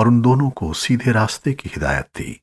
और उन दोनों को सीधे रास्ते की हिदायत थी।